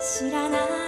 知らない。